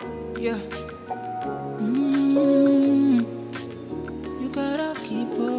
Yeah. Mm, you gotta keep on,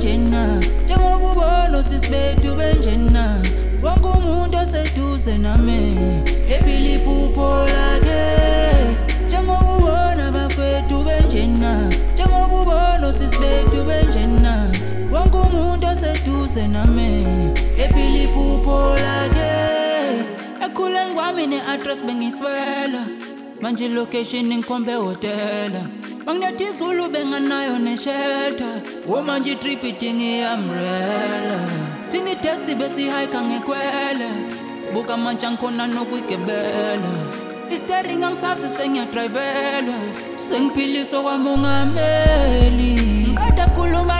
benjena. Njengoba ubona sisi bethu benjena. Wonke umuntu oseduze nami. Ephila iphupho lakhe Njengoba ubona bafethu benjena. Njengoba ubona sisi bethu benjena. Wonke umuntu oseduze nami. Ephila iphupho lakhe Ekhuleni kwami ne-address bengiswela manje ilocation ngikhombe hotela manginethi izulu benganayo neshelter. Umanje itrip idinga i-umbrella. Thina itaxi besihayika ngekwele buka manje angikhona nokuyigebela istering angisazi sengiyadrayivelwa sengiphiliswa kwamongameli ngiqeda khuluma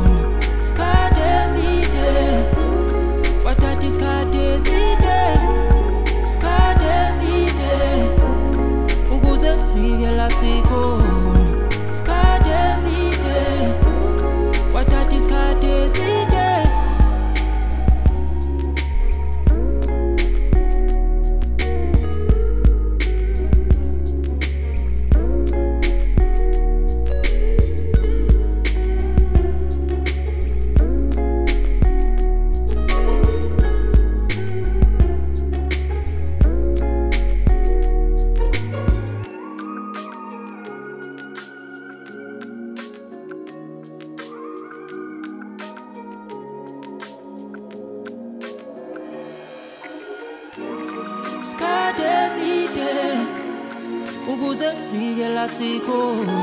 ukuze sifike la sikhona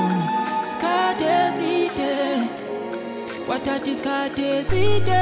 sikhathi eside. Kwathatha isikhathi eside